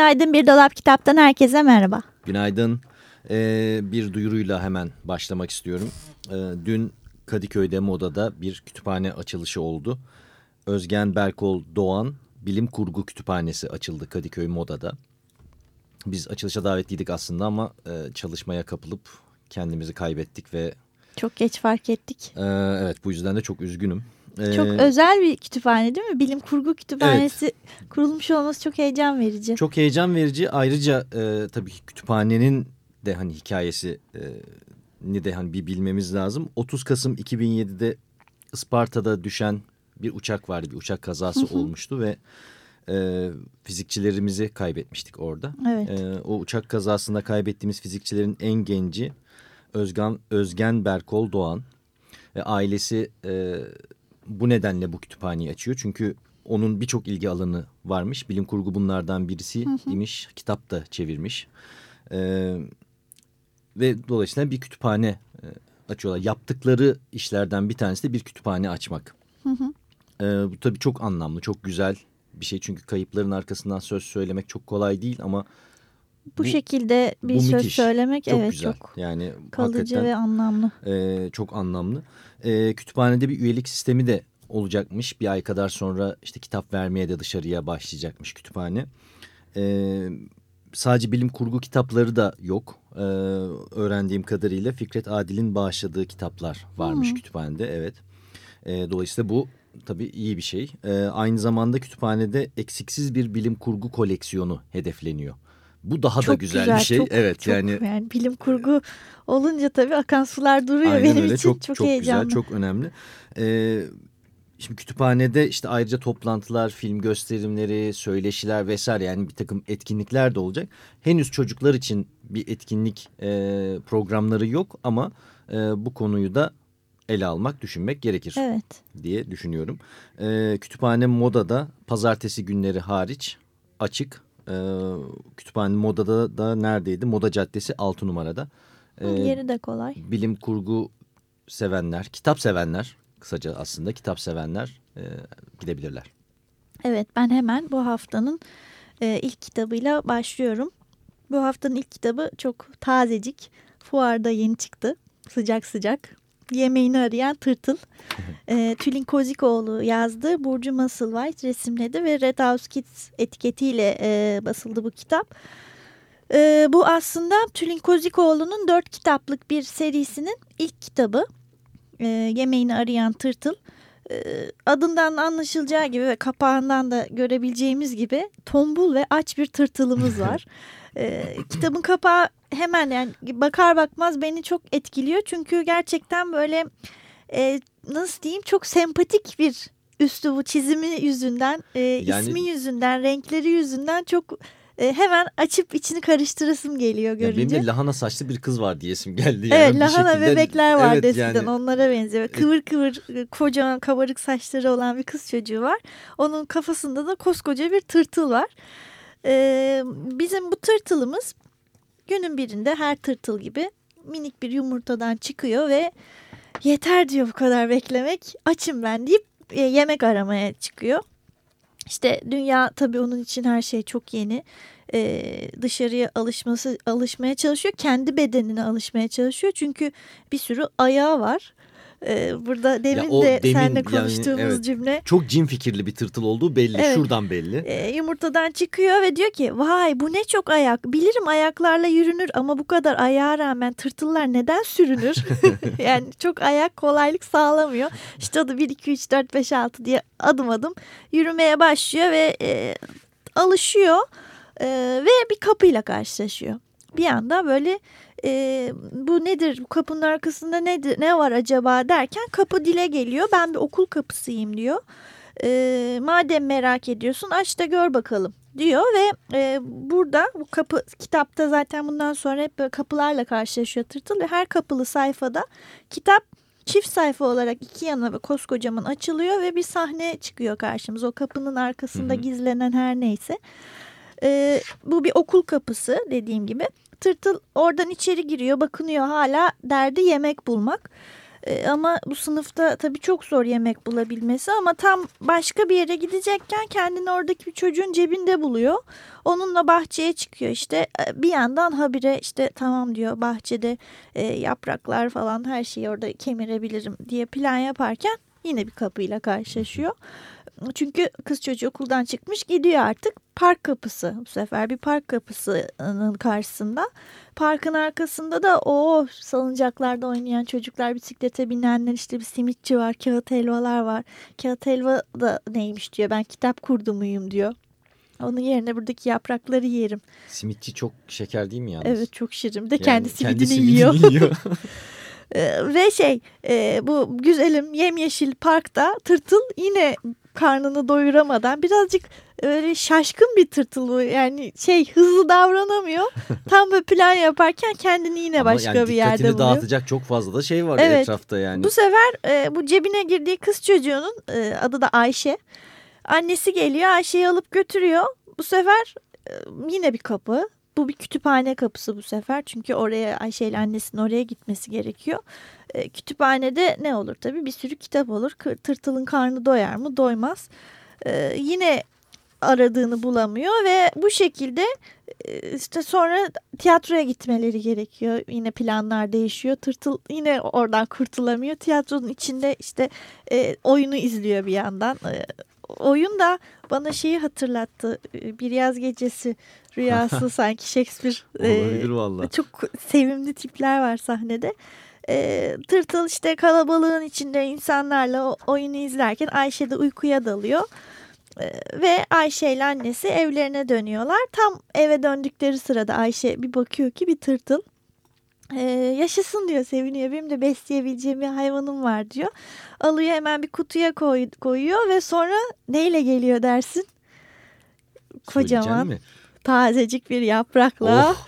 Günaydın Bir Dolap Kitap'tan herkese merhaba. Günaydın. Ee, bir duyuruyla hemen başlamak istiyorum. Ee, dün Kadıköy'de Moda'da bir kütüphane açılışı oldu. Özgen Berkol Doğan Bilim Kurgu Kütüphanesi açıldı Kadıköy Moda'da. Biz açılışa davetliydik aslında ama e, çalışmaya kapılıp kendimizi kaybettik ve... Çok geç fark ettik. E, evet bu yüzden de çok üzgünüm. Ee, çok özel bir kütüphane değil mi? Bilim Kurgu Kütüphanesi evet. kurulmuş olması çok heyecan verici. Çok heyecan verici. Ayrıca e, tabii ki kütüphanenin de hani hikayesi e, ni de hani bir bilmemiz lazım. 30 Kasım 2007'de Isparta'da düşen bir uçak vardı. Bir uçak kazası olmuştu ve e, fizikçilerimizi kaybetmiştik orada. Evet. E, o uçak kazasında kaybettiğimiz fizikçilerin en genci Özgen, Özgen Berkol Doğan. ve ailesi e, bu nedenle bu kütüphaneyi açıyor. Çünkü onun birçok ilgi alanı varmış. Bilim kurgu bunlardan birisi imiş. Kitap da çevirmiş. Ee, ve dolayısıyla bir kütüphane e, açıyorlar. Yaptıkları işlerden bir tanesi de bir kütüphane açmak. Hı hı. Ee, bu tabii çok anlamlı, çok güzel bir şey. Çünkü kayıpların arkasından söz söylemek çok kolay değil ama... Bu, bu şekilde bir bu söz müthiş. söylemek çok evet güzel. çok yani kalıcı ve anlamlı. E, çok anlamlı. E, kütüphanede bir üyelik sistemi de olacakmış. Bir ay kadar sonra işte kitap vermeye de dışarıya başlayacakmış kütüphane. E, sadece bilim kurgu kitapları da yok. E, öğrendiğim kadarıyla Fikret Adil'in bağışladığı kitaplar varmış hmm. kütüphanede. Evet. E, dolayısıyla bu tabii iyi bir şey. E, aynı zamanda kütüphanede eksiksiz bir bilim kurgu koleksiyonu hedefleniyor. Bu daha çok da güzel, güzel bir şey. Çok, evet çok, yani. yani bilim kurgu olunca tabii akan sular duruyor Aynen benim öyle. için çok, çok, çok heyecanlı. Güzel, çok önemli. Ee, şimdi kütüphanede işte ayrıca toplantılar, film gösterimleri, söyleşiler vesaire yani bir takım etkinlikler de olacak. Henüz çocuklar için bir etkinlik e, programları yok ama e, bu konuyu da ele almak, düşünmek gerekir evet. diye düşünüyorum. E, kütüphane modada pazartesi günleri hariç açık. E, kütüphane modada da neredeydi? Moda Caddesi 6 numarada. E, Yeri de kolay. Bilim kurgu sevenler, kitap sevenler kısaca aslında kitap sevenler e, gidebilirler. Evet ben hemen bu haftanın e, ilk kitabıyla başlıyorum. Bu haftanın ilk kitabı çok tazecik. Fuarda yeni çıktı. Sıcak sıcak. Yemeğini arayan tırtıl. e, Tülin Kozikoğlu yazdı. Burcu Musselwhite resimledi ve Red House Kids etiketiyle e, basıldı bu kitap. E, bu aslında Tülin Kozikoğlu'nun dört kitaplık bir serisinin ilk kitabı. E, Yemeğini arayan tırtıl. E, adından anlaşılacağı gibi ve kapağından da görebileceğimiz gibi tombul ve aç bir tırtılımız var. e, kitabın kapağı hemen yani bakar bakmaz beni çok etkiliyor. Çünkü gerçekten böyle e, nasıl diyeyim çok sempatik bir üslubu çizimi yüzünden, e, yani, ismi yüzünden, renkleri yüzünden çok e, hemen açıp içini karıştırasım geliyor görünce. Ya benim de lahana saçlı bir kız var diyesim geldi. Yani evet lahana şekilde, bebekler var evet, eskiden yani, onlara benziyor. Kıvır kıvır kocaman kabarık saçları olan bir kız çocuğu var. Onun kafasında da koskoca bir tırtıl var. Ee, bizim bu tırtılımız günün birinde her tırtıl gibi minik bir yumurtadan çıkıyor ve yeter diyor bu kadar beklemek açım ben deyip e, yemek aramaya çıkıyor. İşte dünya tabii onun için her şey çok yeni. Ee, dışarıya alışması alışmaya çalışıyor. Kendi bedenine alışmaya çalışıyor. Çünkü bir sürü ayağı var. Ee, burada demin ya de demin, seninle konuştuğumuz yani, evet, cümle. Çok cin fikirli bir tırtıl olduğu belli. Evet, Şuradan belli. E, yumurtadan çıkıyor ve diyor ki vay bu ne çok ayak. Bilirim ayaklarla yürünür ama bu kadar ayağa rağmen tırtıllar neden sürünür? yani çok ayak kolaylık sağlamıyor. İşte da 1, 2, 3, 4, 5, 6 diye adım adım yürümeye başlıyor ve e, alışıyor. E, ve bir kapıyla karşılaşıyor. Bir anda böyle e, bu nedir bu kapının arkasında nedir ne var acaba derken kapı dile geliyor ben bir okul kapısıyım diyor. E, madem merak ediyorsun aç da gör bakalım diyor ve e, burada bu kapı kitapta zaten bundan sonra hep böyle kapılarla karşılaşıyor tırtıl ve her kapılı sayfada kitap çift sayfa olarak iki yana ve koskocaman açılıyor ve bir sahne çıkıyor karşımıza. O kapının arkasında hı hı. gizlenen her neyse. E, bu bir okul kapısı dediğim gibi. Tırtıl oradan içeri giriyor bakınıyor hala derdi yemek bulmak. E, ama bu sınıfta tabii çok zor yemek bulabilmesi ama tam başka bir yere gidecekken kendini oradaki bir çocuğun cebinde buluyor. Onunla bahçeye çıkıyor işte e, bir yandan habire işte tamam diyor bahçede e, yapraklar falan her şeyi orada kemirebilirim diye plan yaparken yine bir kapıyla karşılaşıyor. Çünkü kız çocuğu okuldan çıkmış gidiyor artık. Park kapısı bu sefer bir park kapısının karşısında. Parkın arkasında da o salıncaklarda oynayan çocuklar, bisiklete binenler işte bir simitçi var, kağıt helvalar var. Kağıt helva da neymiş diyor ben kitap kurdu muyum diyor. Onun yerine buradaki yaprakları yerim. Simitçi çok şeker değil mi yalnız? Evet çok şirin. Bir de yani kendi simidini kendi simidini yiyor. yiyor. Ee, ve şey e, bu güzelim yemyeşil parkta tırtıl yine karnını doyuramadan birazcık öyle şaşkın bir tırtıl bu. Yani şey hızlı davranamıyor. Tam böyle plan yaparken kendini yine Ama başka yani bir yerde buluyor. Dağıtacak çok fazla da şey var evet, etrafta yani. Bu sefer e, bu cebine girdiği kız çocuğunun e, adı da Ayşe. Annesi geliyor Ayşe'yi alıp götürüyor. Bu sefer e, yine bir kapı. Bu bir kütüphane kapısı bu sefer. Çünkü oraya Ayşe ile annesinin oraya gitmesi gerekiyor. E, kütüphanede ne olur tabii bir sürü kitap olur. Tırtılın karnı doyar mı? Doymaz. E, yine aradığını bulamıyor ve bu şekilde e, işte sonra tiyatroya gitmeleri gerekiyor. Yine planlar değişiyor. Tırtıl yine oradan kurtulamıyor. Tiyatronun içinde işte e, oyunu izliyor bir yandan. E, oyun da bana şeyi hatırlattı. E, bir yaz gecesi rüyası sanki Shakespeare. Olabilir e, valla. Çok sevimli tipler var sahnede. E, tırtıl işte kalabalığın içinde insanlarla oyunu izlerken Ayşe de uykuya dalıyor. E, ve Ayşe ile annesi evlerine dönüyorlar. Tam eve döndükleri sırada Ayşe bir bakıyor ki bir tırtıl. Ee, yaşasın diyor seviniyor benim de besleyebileceğim bir hayvanım var diyor. Alıyor hemen bir kutuya koy, koyuyor ve sonra neyle geliyor dersin? Kocaman tazecik bir yaprakla oh.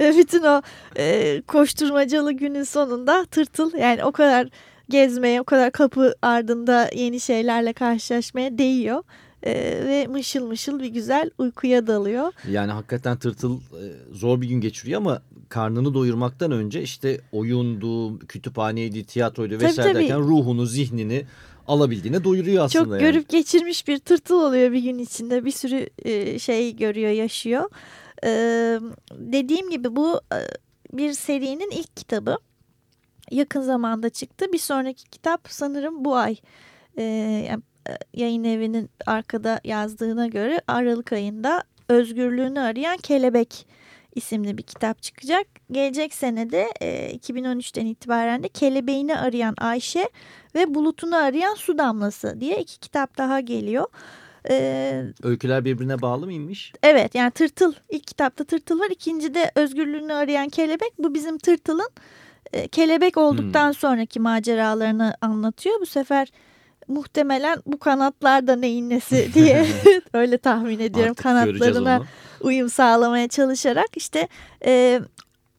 bütün o e, koşturmacalı günün sonunda tırtıl yani o kadar gezmeye o kadar kapı ardında yeni şeylerle karşılaşmaya değiyor. Ee, ve mışıl mışıl bir güzel uykuya dalıyor. Yani hakikaten tırtıl e, zor bir gün geçiriyor ama karnını doyurmaktan önce işte oyundu, kütüphaneydi, tiyatroydu vesaire tabii, derken ruhunu, zihnini alabildiğine doyuruyor aslında. Çok yani. görüp geçirmiş bir tırtıl oluyor bir gün içinde. Bir sürü e, şey görüyor, yaşıyor. E, dediğim gibi bu e, bir serinin ilk kitabı. Yakın zamanda çıktı. Bir sonraki kitap sanırım bu ay yani yayın evinin arkada yazdığına göre Aralık ayında özgürlüğünü arayan kelebek isimli bir kitap çıkacak. Gelecek senede e, 2013'ten itibaren de Kelebeğini Arayan Ayşe ve Bulutunu Arayan Su Damlası diye iki kitap daha geliyor. Ee, Öyküler birbirine bağlı mıymış? Evet yani tırtıl ilk kitapta tırtıl var ikincide özgürlüğünü arayan kelebek bu bizim tırtılın e, kelebek olduktan hmm. sonraki maceralarını anlatıyor. Bu sefer muhtemelen bu kanatlar da neyin nesi diye öyle tahmin ediyorum Artık kanatlarına uyum sağlamaya çalışarak işte e,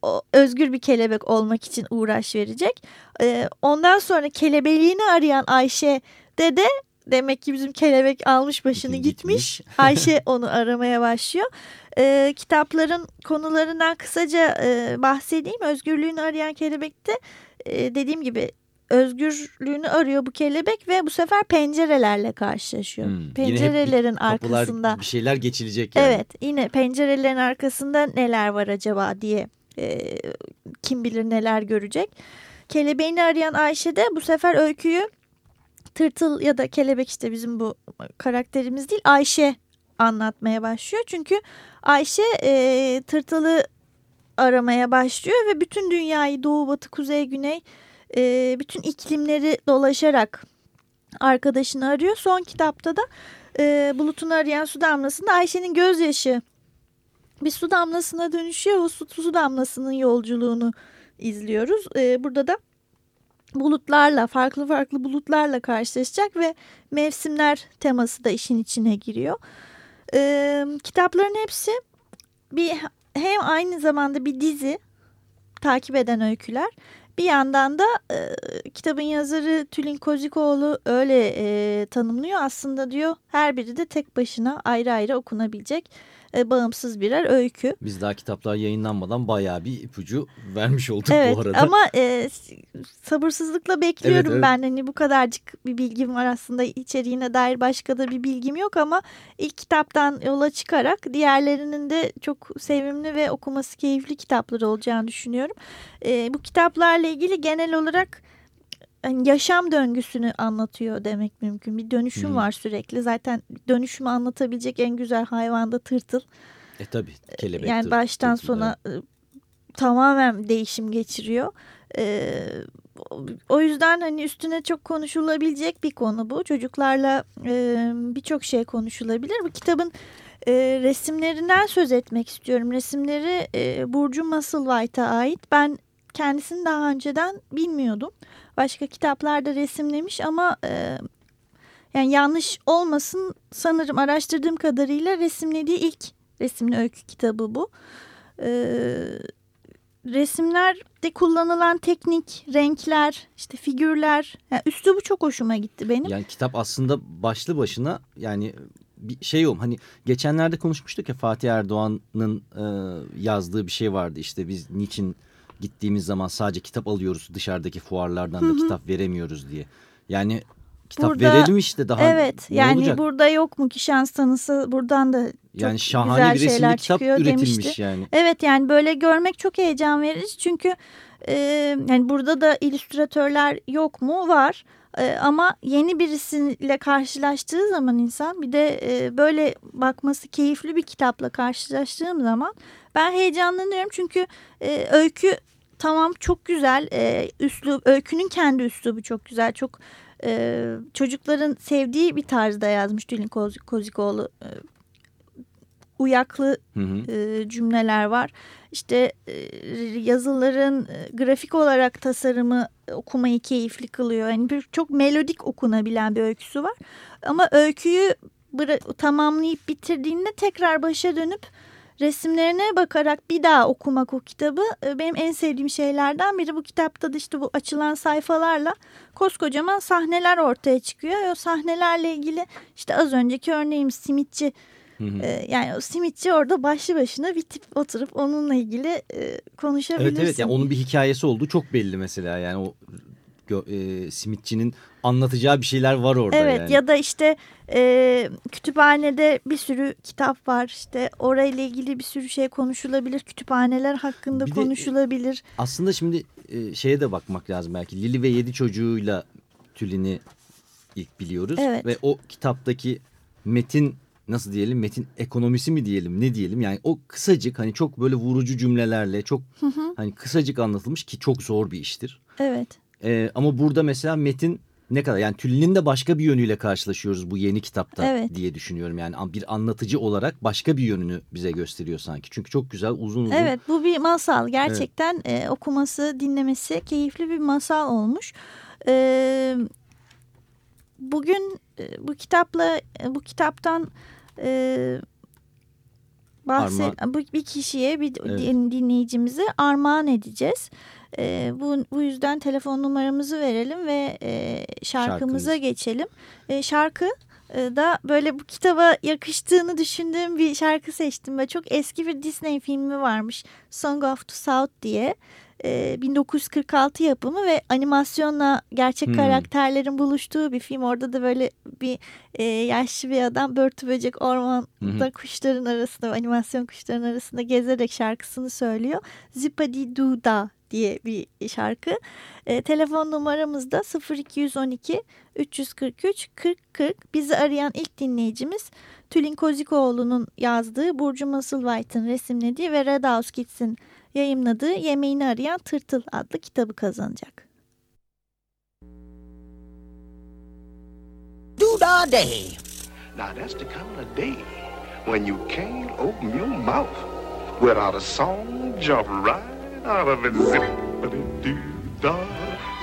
o, özgür bir kelebek olmak için uğraş verecek. E, ondan sonra kelebeğini arayan Ayşe de de demek ki bizim kelebek almış başını gitmiş. gitmiş. Ayşe onu aramaya başlıyor. E, kitapların konularından kısaca e, bahsedeyim. Özgürlüğünü arayan kelebekte e, dediğim gibi özgürlüğünü arıyor bu kelebek ve bu sefer pencerelerle karşılaşıyor. Hmm, Pencerelerin arkasında bir şeyler geçilecek yani. Evet, yine pencerelerin arkasında neler var acaba diye e, kim bilir neler görecek. Kelebeğini arayan Ayşe de bu sefer öyküyü tırtıl ya da kelebek işte bizim bu karakterimiz değil Ayşe anlatmaya başlıyor. Çünkü Ayşe e, tırtılı aramaya başlıyor ve bütün dünyayı doğu batı kuzey güney e, bütün iklimleri dolaşarak arkadaşını arıyor. Son kitapta da e, Bulut'un arayan su damlasında Ayşe'nin gözyaşı bir su damlasına dönüşüyor. O su, su damlasının yolculuğunu izliyoruz. E, burada da bulutlarla farklı farklı bulutlarla karşılaşacak ve mevsimler teması da işin içine giriyor. E, kitapların hepsi bir hem aynı zamanda bir dizi takip eden öyküler bir yandan da e, kitabın yazarı Tülin Kozikoğlu öyle e, tanımlıyor. Aslında diyor her biri de tek başına ayrı ayrı okunabilecek e, bağımsız birer öykü. Biz daha kitaplar yayınlanmadan bayağı bir ipucu vermiş olduk evet, bu arada. Ama e, sabırsızlıkla bekliyorum Evet, evet. ben. Hani bu kadarcık bir bilgim var aslında içeriğine dair başka da bir bilgim yok ama ilk kitaptan yola çıkarak diğerlerinin de çok sevimli ve okuması keyifli kitaplar olacağını düşünüyorum. E, bu kitaplarla ilgili genel olarak hani yaşam döngüsünü anlatıyor demek mümkün. Bir dönüşüm Hmm. var sürekli. Zaten dönüşümü anlatabilecek en güzel hayvan da tırtıl. E tabii kelebek. Yani baştan tırtıl, sona e, tamamen değişim geçiriyor. E, o yüzden hani üstüne çok konuşulabilecek bir konu bu. Çocuklarla e, birçok şey konuşulabilir. Bu kitabın e, resimlerinden söz etmek istiyorum. Resimleri e, Burcu Musselwhite'a ait. Ben kendisini daha önceden bilmiyordum. Başka kitaplarda resimlemiş ama e, yani yanlış olmasın sanırım araştırdığım kadarıyla resimlediği ilk resimli öykü kitabı bu. Ee, resimlerde kullanılan teknik, renkler, işte figürler, yani üslubu çok hoşuma gitti benim. Yani kitap aslında başlı başına yani bir şey yok. Hani geçenlerde konuşmuştuk ya Fatih Erdoğan'ın e, yazdığı bir şey vardı. İşte biz niçin gittiğimiz zaman sadece kitap alıyoruz dışarıdaki fuarlardan da kitap veremiyoruz diye. Yani kitap Burada- verelim işte daha evet, ne yani olacak? burada yok mu ki şans tanısı buradan da çok yani şahane güzel bir şeyler kitap çıkıyor üretilmiş demişti. yani. Evet yani böyle görmek çok heyecan verici çünkü e, yani burada da illüstratörler yok mu var E, ama yeni birisiyle karşılaştığı zaman insan bir de e, böyle bakması keyifli bir kitapla karşılaştığım zaman ben heyecanlanıyorum. Çünkü e, öykü tamam çok güzel e, üslup öykünün kendi üslubu çok güzel. Çok e, çocukların sevdiği bir tarzda yazmış Tülin Koz- Kozikoğlu E, uyaklı Hı hı. e, cümleler var. İşte e, yazıların e, grafik olarak tasarımı okumayı keyifli kılıyor. Yani bir, çok melodik okunabilen bir öyküsü var. Ama öyküyü tamamlayıp bitirdiğinde tekrar başa dönüp resimlerine bakarak bir daha okumak o kitabı e, benim en sevdiğim şeylerden biri. Bu kitapta da işte bu açılan sayfalarla koskocaman sahneler ortaya çıkıyor. O sahnelerle ilgili işte az önceki örneğim simitçi Hı hı. yani o simitçi orada başlı başına bir tip oturup onunla ilgili e, konuşabilirsin. Evet evet yani onun bir hikayesi olduğu çok belli mesela yani o e, simitçinin anlatacağı bir şeyler var orada Evet yani. ya da işte e, kütüphanede bir sürü kitap var işte orayla ilgili bir sürü şey konuşulabilir. Kütüphaneler hakkında Bir de- konuşulabilir. Aslında şimdi e, şeye de bakmak lazım belki. Lili ve Yedi Çocuğu'yla Tülin'i ilk biliyoruz. Evet. Ve o kitaptaki metin nasıl diyelim metin ekonomisi mi diyelim ne diyelim yani o kısacık hani çok böyle vurucu cümlelerle çok hani kısacık anlatılmış ki çok zor bir iştir. Evet. E, ama burada mesela metin ne kadar yani Tülin'in de başka bir yönüyle karşılaşıyoruz bu yeni kitapta Evet. diye düşünüyorum. Yani bir anlatıcı olarak başka bir yönünü bize gösteriyor sanki. Çünkü çok güzel uzun uzun Evet bu bir masal gerçekten e, okuması dinlemesi keyifli bir masal olmuş. E, bugün bu kitapla e, bu kitaptan e, bahset bu bir kişiye bir Evet. din- dinleyicimize armağan edeceğiz. E, bu, bu yüzden telefon numaramızı verelim ve e, şarkımıza Şarkımız. geçelim. E, şarkı da böyle bu kitaba yakıştığını düşündüğüm bir şarkı seçtim. Ve çok eski bir Disney filmi varmış. Song of the South diye. E, 1946 yapımı ve animasyonla gerçek Hmm. karakterlerin buluştuğu bir film. Orada da böyle bir e, yaşlı bir adam börtü böcek ormanda hı. kuşların arasında animasyon kuşların arasında gezerek şarkısını söylüyor. Zipadi Duda diye bir şarkı. E, telefon numaramız da 0212 343 40 40. Bizi arayan ilk dinleyicimiz Tülin Kozikoğlu'nun yazdığı Burcu Musselwhite'ın resimlediği ve Red House Kids'in yayımladığı Yemeğini Arayan Tırtıl adlı kitabı kazanacak. Doo-dah day. Now that's the kind of day when you can't open your mouth without a song jump right out of it. Zippity doo dah,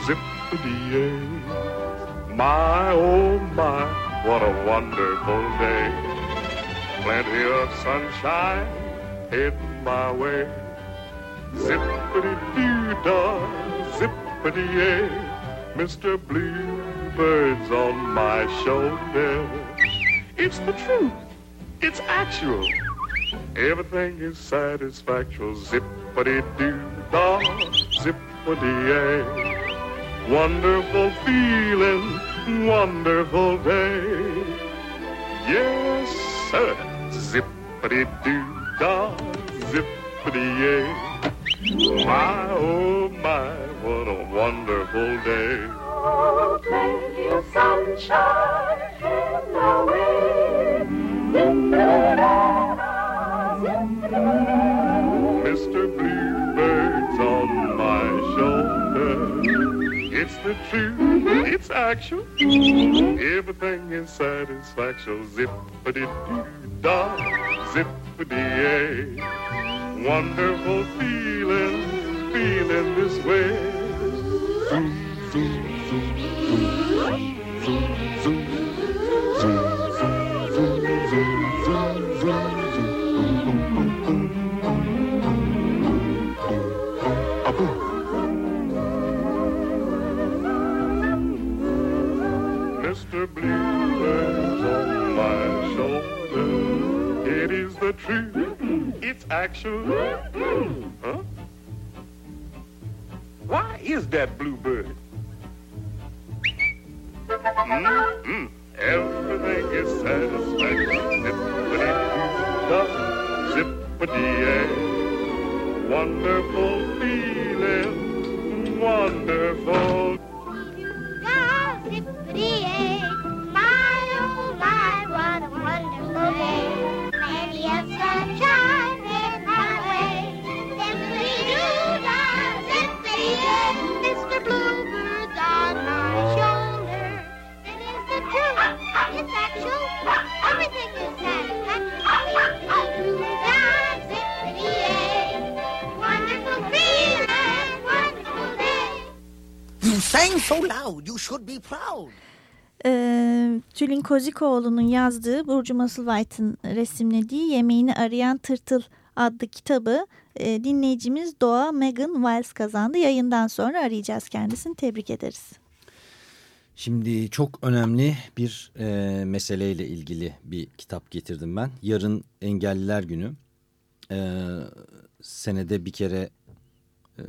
zippity zippity-yay. My, oh my, what a wonderful day. Plenty of sunshine heading my way. Zippity-doo-dah, zippity-yay. Mr. Bluebird's on my shoulder. It's the truth. It's actual. Everything is satisfactual. Zippity-doo-dah, zippity-yay. Wonderful feeling, wonderful day. Yes, sir. Zippity-doo-dah, zippity-yay. My, oh my, what a wonderful day. Oh, plenty of sunshine in the way. Mr. Bluebird's on my shoulder. It's the truth, mm-hmm. it's actual. Everything is satisfaction. Zippity-doo-dah, zippity-yay. Wonderful feeling, feeling this way. Zoom, zoom, zoom, zoom, zoom, zoom, zoom, action. So loud, you should be proud. Ee, Tülin Kozikoğlu'nun yazdığı Burcu Musselwhite'ın resimlediği Yemeğini Arayan Tırtıl adlı kitabı e, dinleyicimiz Doğa Megan Wiles kazandı. Yayından sonra arayacağız kendisini. Tebrik ederiz. Şimdi çok önemli bir e, meseleyle ilgili bir kitap getirdim ben. Yarın Engelliler Günü. E, senede bir kere e,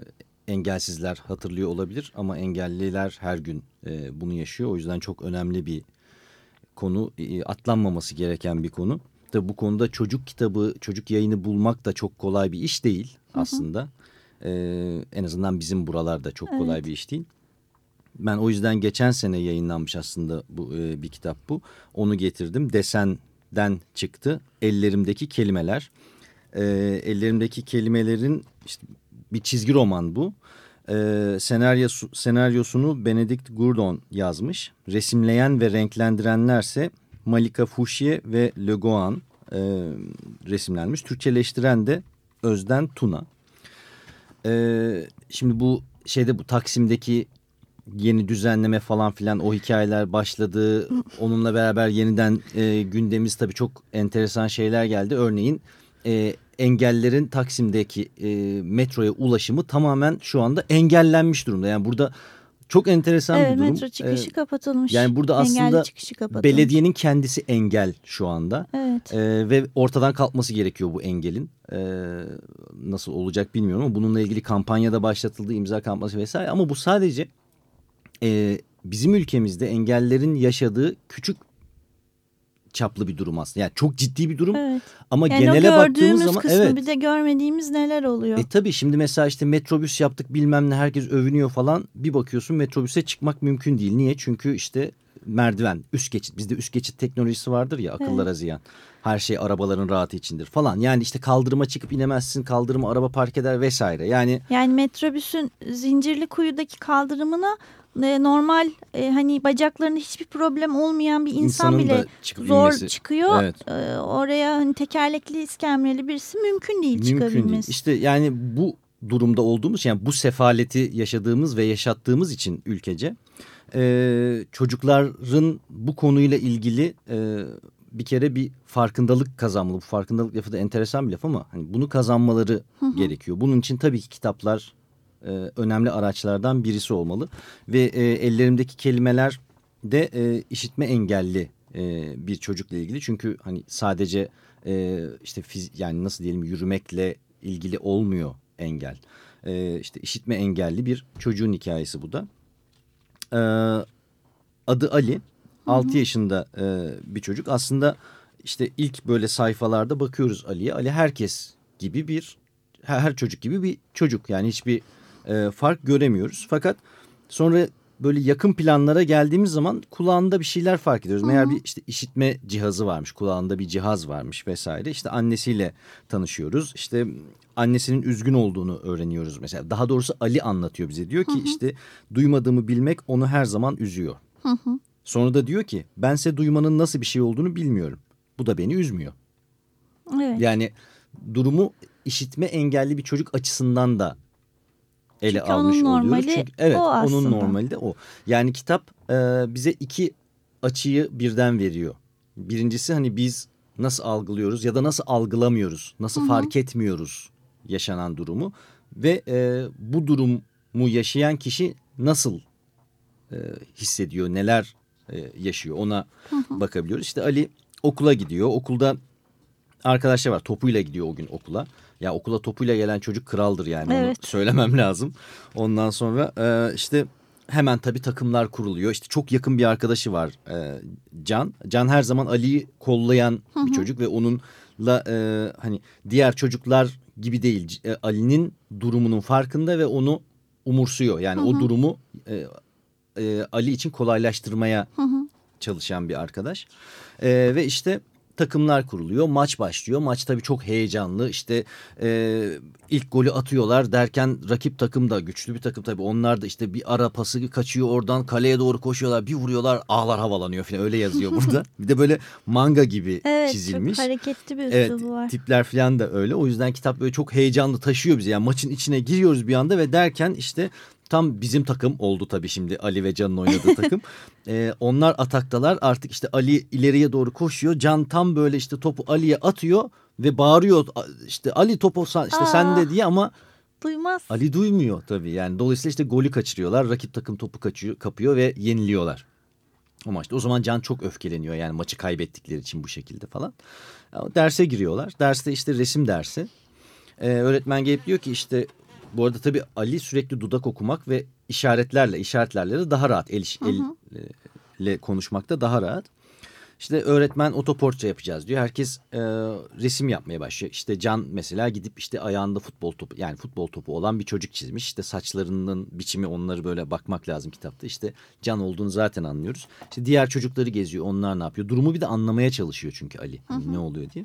engelsizler hatırlıyor olabilir ama engelliler her gün e, bunu yaşıyor. O yüzden çok önemli bir konu, e, atlanmaması gereken bir konu. Tabii bu konuda çocuk kitabı, çocuk yayını bulmak da çok kolay bir iş değil aslında. E, en azından bizim buralarda çok kolay Evet. bir iş değil. Ben o yüzden geçen sene yayınlanmış aslında bu e, bir kitap bu. Onu getirdim. Desenden çıktı. Ellerimdeki kelimeler. E, ellerimdeki kelimelerin işte bir çizgi roman bu. E, senaryosu, senaryosunu Benedict Gurdon yazmış. Resimleyen ve renklendirenlerse Malika Fouchier ve Le Goan e, resimlenmiş. Türkçeleştiren de Özden Tuna. E, şimdi bu şeyde bu Taksim'deki yeni düzenleme falan filan o hikayeler başladı. Onunla beraber yeniden e, gündemimiz tabii çok enteresan şeyler geldi. Örneğin e, engellerin Taksim'deki e, metroya ulaşımı tamamen şu anda engellenmiş durumda. Yani burada çok enteresan Evet bir durum. metro çıkışı E, kapatılmış. yani burada aslında kapatılmış. belediyenin kendisi engel şu anda. Evet. Ee, ve ortadan kalkması gerekiyor bu engelin. Ee, nasıl olacak bilmiyorum ama bununla ilgili kampanya da başlatıldı, imza kampanyası vesaire. Ama bu sadece e, bizim ülkemizde engellerin yaşadığı küçük çaplı bir durum aslında. Yani çok ciddi bir durum Evet. ama Yani genele baktığımız zaman evet. bir de görmediğimiz neler oluyor. E tabii şimdi mesela işte metrobüs yaptık bilmem ne herkes övünüyor falan. Bir bakıyorsun metrobüse çıkmak mümkün değil. Niye? Çünkü işte merdiven, üst geçit. Bizde üst geçit teknolojisi vardır ya akıllara ziyan. Her şey arabaların rahatı içindir falan. Yani işte kaldırıma çıkıp inemezsin, kaldırıma araba park eder vesaire. Yani Yani metrobüsün zincirli kuyudaki kaldırımına e, normal e, hani bacaklarında hiçbir problem olmayan bir insan İnsanın bile çıkıp zor inmesi. çıkıyor. Evet. E, oraya hani tekerlekli iskemleli birisi mümkün değil mümkün değil. çıkabilmesi. İşte yani bu durumda olduğumuz yani bu sefaleti yaşadığımız ve yaşattığımız için ülkece e, çocukların bu konuyla ilgili e, bir kere bir farkındalık kazanmalı. Bu farkındalık lafı da enteresan bir laf ama hani bunu kazanmaları gerekiyor. Bunun için tabii ki kitaplar e, önemli araçlardan birisi olmalı ve e, ellerimdeki kelimeler de e, işitme engelli e, bir çocukla ilgili çünkü hani sadece e, işte fiz yani nasıl diyelim yürümekle ilgili olmuyor engel. E, işte işitme engelli bir çocuğun hikayesi bu da. E, adı Ali. 6 yaşında e, bir çocuk. Aslında işte ilk böyle sayfalarda bakıyoruz Ali'ye. Ali herkes gibi bir her, her çocuk gibi bir çocuk. Yani hiçbir e, fark göremiyoruz. Fakat sonra böyle yakın planlara geldiğimiz zaman kulağında bir şeyler fark ediyoruz. Meğer bir işte işitme cihazı varmış. Kulağında bir cihaz varmış vesaire. İşte annesiyle tanışıyoruz. İşte annesinin üzgün olduğunu öğreniyoruz mesela. Daha doğrusu Ali anlatıyor bize. Diyor ki işte duymadığımı bilmek onu her zaman üzüyor. Sonra da diyor ki bense duymanın nasıl bir şey olduğunu bilmiyorum. Bu da beni üzmüyor. Evet. Yani durumu işitme engelli bir çocuk açısından da ele Çünkü almış onun oluyoruz. normali Çünkü, evet o onun aslında. normali de o. Yani kitap e, bize iki açıyı birden veriyor. Birincisi hani biz nasıl algılıyoruz ya da nasıl algılamıyoruz, nasıl fark etmiyoruz yaşanan durumu ve e, bu durumu yaşayan kişi nasıl e, hissediyor, neler e, yaşıyor ona bakabiliyoruz. İşte Ali okula gidiyor. Okulda arkadaşlar var. Topuyla gidiyor o gün okula. Ya okula topuyla gelen çocuk kraldır yani. Onu Evet. söylemem lazım. Ondan sonra e, işte hemen tabii takımlar kuruluyor. İşte çok yakın bir arkadaşı var e, Can. Can her zaman Ali'yi kollayan bir çocuk ve onunla e, hani diğer çocuklar gibi değil. E, Ali'nin durumunun farkında ve onu umursuyor. Yani o durumu e, e, Ali için kolaylaştırmaya çalışan bir arkadaş. E, ve işte takımlar kuruluyor. Maç başlıyor. Maç tabii çok heyecanlı. İşte e, ilk golü atıyorlar derken rakip takım da güçlü bir takım tabii. Onlar da işte bir ara pası kaçıyor oradan kaleye doğru koşuyorlar. Bir vuruyorlar ağlar havalanıyor falan öyle yazıyor burada. bir de böyle manga gibi Evet çizilmiş. çok hareketli bir Evet var. tipler falan da öyle. O yüzden kitap böyle çok heyecanlı taşıyor bizi. Yani maçın içine giriyoruz bir anda ve derken işte tam bizim takım oldu tabii şimdi Ali ve Can'ın oynadığı takım. Ee, onlar ataktalar artık işte Ali ileriye doğru koşuyor. Can tam böyle işte topu Ali'ye atıyor ve bağırıyor işte Ali topu sa- işte Aa. sende diye ama Duymaz. Ali duymuyor tabii. Yani dolayısıyla işte golü kaçırıyorlar. Rakip takım topu kaçıyor, kapıyor ve yeniliyorlar. O maçta. O zaman Can çok öfkeleniyor yani maçı kaybettikleri için bu şekilde falan. Ya, derse giriyorlar. Derste işte resim dersi. Ee, öğretmen gelip diyor ki işte bu arada tabii Ali sürekli dudak okumak ve işaretlerle işaretlerle de daha rahat el, iş- elle konuşmakta daha rahat. İşte öğretmen otoportre yapacağız diyor. Herkes e, resim yapmaya başlıyor. İşte Can mesela gidip işte ayağında futbol topu yani futbol topu olan bir çocuk çizmiş. İşte saçlarının biçimi onları böyle bakmak lazım kitapta. İşte Can olduğunu zaten anlıyoruz. İşte diğer çocukları geziyor. Onlar ne yapıyor? Durumu bir de anlamaya çalışıyor çünkü Ali. Hani ne oluyor diye.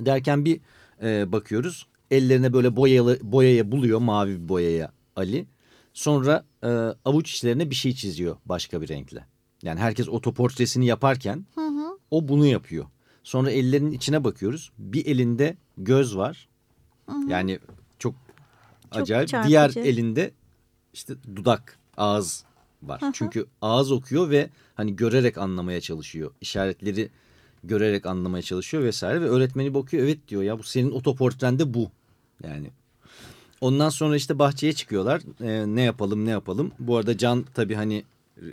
Derken bir e, bakıyoruz. Ellerine böyle boyalı, boyaya buluyor mavi bir boyaya Ali. Sonra e, avuç içlerine bir şey çiziyor başka bir renkle. Yani herkes otoportresini yaparken o bunu yapıyor. Sonra ellerinin içine bakıyoruz. Bir elinde göz var. Yani çok, acayip. çarpıcı. Diğer elinde işte dudak, ağız var. Çünkü ağız okuyor ve hani görerek anlamaya çalışıyor. İşaretleri görerek anlamaya çalışıyor vesaire ve öğretmeni bakıyor evet diyor ya bu senin otoportrende bu. Yani Ondan sonra işte bahçeye çıkıyorlar. Ee, ne yapalım ne yapalım. Bu arada Can tabii hani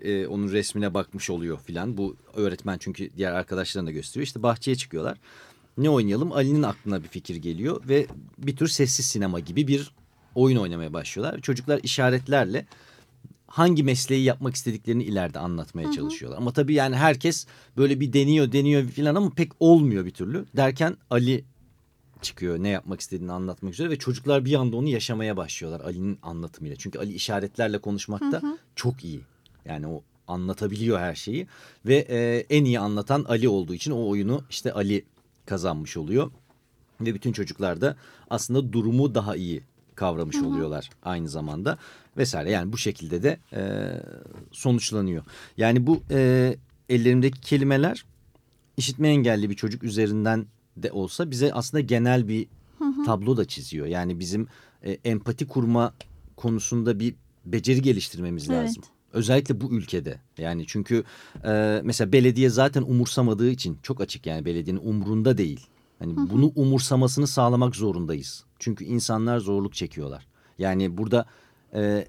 e, onun resmine bakmış oluyor filan. Bu öğretmen çünkü diğer arkadaşlarına da gösteriyor. İşte bahçeye çıkıyorlar. Ne oynayalım? Ali'nin aklına bir fikir geliyor ve bir tür sessiz sinema gibi bir oyun oynamaya başlıyorlar. Çocuklar işaretlerle hangi mesleği yapmak istediklerini ileride anlatmaya çalışıyorlar. Ama tabii yani herkes böyle bir deniyor deniyor filan ama pek olmuyor bir türlü. Derken Ali çıkıyor ne yapmak istediğini anlatmak üzere ve çocuklar bir anda onu yaşamaya başlıyorlar Ali'nin anlatımıyla. Çünkü Ali işaretlerle konuşmakta çok iyi. Yani o anlatabiliyor her şeyi ve e, en iyi anlatan Ali olduğu için o oyunu işte Ali kazanmış oluyor. Ve bütün çocuklar da aslında durumu daha iyi kavramış oluyorlar aynı zamanda vesaire. Yani bu şekilde de e, sonuçlanıyor. Yani bu e, ellerimdeki kelimeler işitme engelli bir çocuk üzerinden de olsa bize aslında genel bir tablo da çiziyor. Yani bizim e, empati kurma konusunda bir beceri geliştirmemiz Evet. lazım. Özellikle bu ülkede yani çünkü e, mesela belediye zaten umursamadığı için çok açık yani belediyenin umrunda değil. Hani bunu umursamasını sağlamak zorundayız. Çünkü insanlar zorluk çekiyorlar. Yani burada e,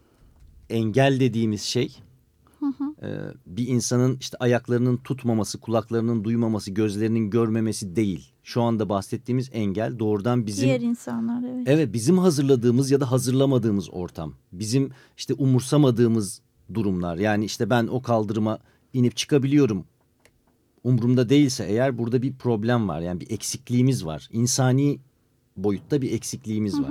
engel dediğimiz şey e, bir insanın işte ayaklarının tutmaması, kulaklarının duymaması, gözlerinin görmemesi değil. Şu anda bahsettiğimiz engel doğrudan bizim Diğer insanlar evet. Evet bizim hazırladığımız ya da hazırlamadığımız ortam. Bizim işte umursamadığımız durumlar. Yani işte ben o kaldırıma inip çıkabiliyorum. Umurumda değilse eğer burada bir problem var. Yani bir eksikliğimiz var. İnsani boyutta bir eksikliğimiz var.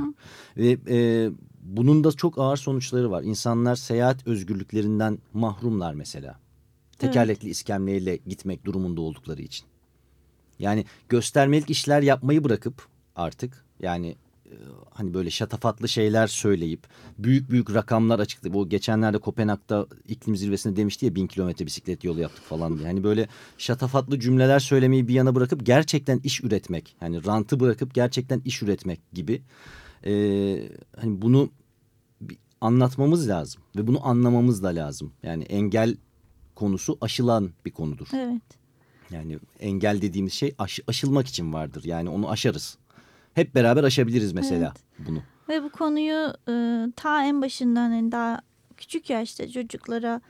Ve e, bunun da çok ağır sonuçları var. İnsanlar seyahat özgürlüklerinden mahrumlar mesela. Tekerlekli iskemleyle gitmek durumunda oldukları için. Yani göstermelik işler yapmayı bırakıp artık yani e, hani böyle şatafatlı şeyler söyleyip büyük büyük rakamlar açıkladı. Bu geçenlerde Kopenhag'da iklim zirvesinde demişti ya bin kilometre bisiklet yolu yaptık falan diye. Hani böyle şatafatlı cümleler söylemeyi bir yana bırakıp gerçekten iş üretmek. Hani rantı bırakıp gerçekten iş üretmek gibi. E, hani bunu anlatmamız lazım ve bunu anlamamız da lazım. Yani engel konusu aşılan bir konudur. Evet. Yani engel dediğimiz şey aş- aşılmak için vardır. Yani onu aşarız. Hep beraber aşabiliriz mesela bunu. Ve bu konuyu e, ta en başından hani daha küçük yaşta çocuklara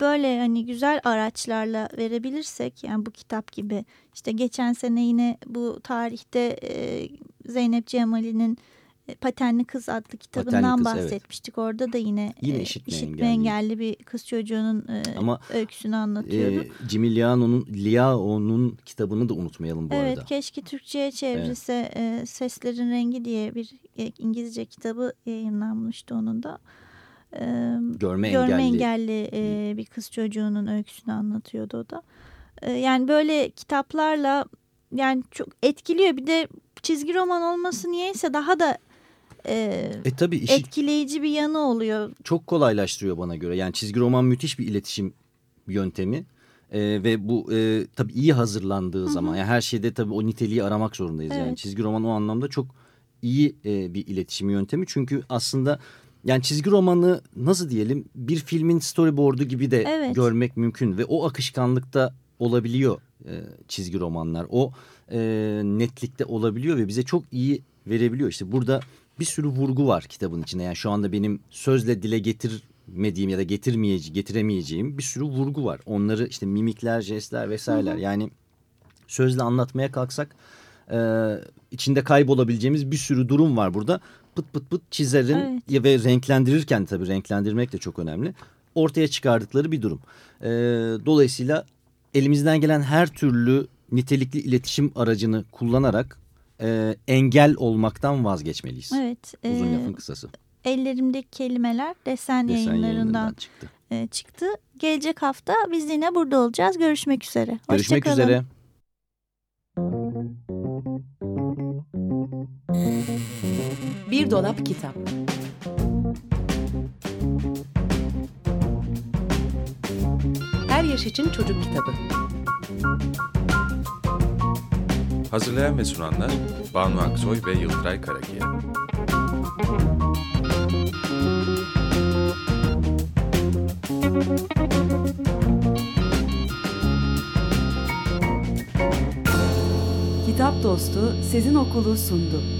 böyle hani güzel araçlarla verebilirsek yani bu kitap gibi işte geçen sene yine bu tarihte e, Zeynep Cemali'nin Patenli Kız adlı kitabından Kız, evet. bahsetmiştik. Orada da yine, Yine e, işitme işitme engelli. engelli bir kız çocuğunun e, Ama, öyküsünü anlatıyordu. Ee, Jimmy Liao'nun Liao'nun kitabını da unutmayalım bu Evet arada. keşke Türkçe'ye çevrilse e, Seslerin Rengi diye bir e, İngilizce kitabı yayınlanmıştı onun da. E, Görme, görme engelli. engelli e, bir kız çocuğunun öyküsünü anlatıyordu o da. E, yani böyle kitaplarla yani çok etkiliyor. Bir de çizgi roman olması niyeyse daha da e, E tabii işi etkileyici bir yanı oluyor. çok kolaylaştırıyor bana göre. Yani çizgi roman müthiş bir iletişim yöntemi. Ee, ve bu e, tabii iyi hazırlandığı zaman yani her şeyde tabii o niteliği aramak zorundayız. Yani Evet. çizgi roman o anlamda çok iyi e, bir iletişim yöntemi. Çünkü aslında yani çizgi romanı nasıl diyelim bir filmin storyboard'u gibi de Evet. görmek mümkün ve o akışkanlıkta olabiliyor e, çizgi romanlar. O e, netlikte olabiliyor ve bize çok iyi verebiliyor. İşte burada bir sürü vurgu var kitabın içinde. Yani şu anda benim sözle dile getirmediğim ya da getirmeyeceğim, getiremeyeceğim bir sürü vurgu var. Onları işte mimikler, jestler vesaireler. Yani sözle anlatmaya kalksak e, içinde kaybolabileceğimiz bir sürü durum var burada. Pıt pıt pıt çizerin Evet. ve renklendirirken tabii renklendirmek de çok önemli. Ortaya çıkardıkları bir durum. E, dolayısıyla elimizden gelen her türlü nitelikli iletişim aracını kullanarak e, engel olmaktan vazgeçmeliyiz. Evet. Uzun e, lafın kısası. ellerimdeki kelimeler desen, Desen yayınlarından yayınlarından çıktı. e, çıktı. Gelecek hafta biz yine burada olacağız. Görüşmek üzere. Görüşmek Hoşça kalın. üzere. Bir dolap kitap. Her yaş için çocuk kitabı. Hazırlayan ve sunanlar Banu Aksoy ve Yıldıray Karakiya. Kitap Dostu Sezin Okulu sundu.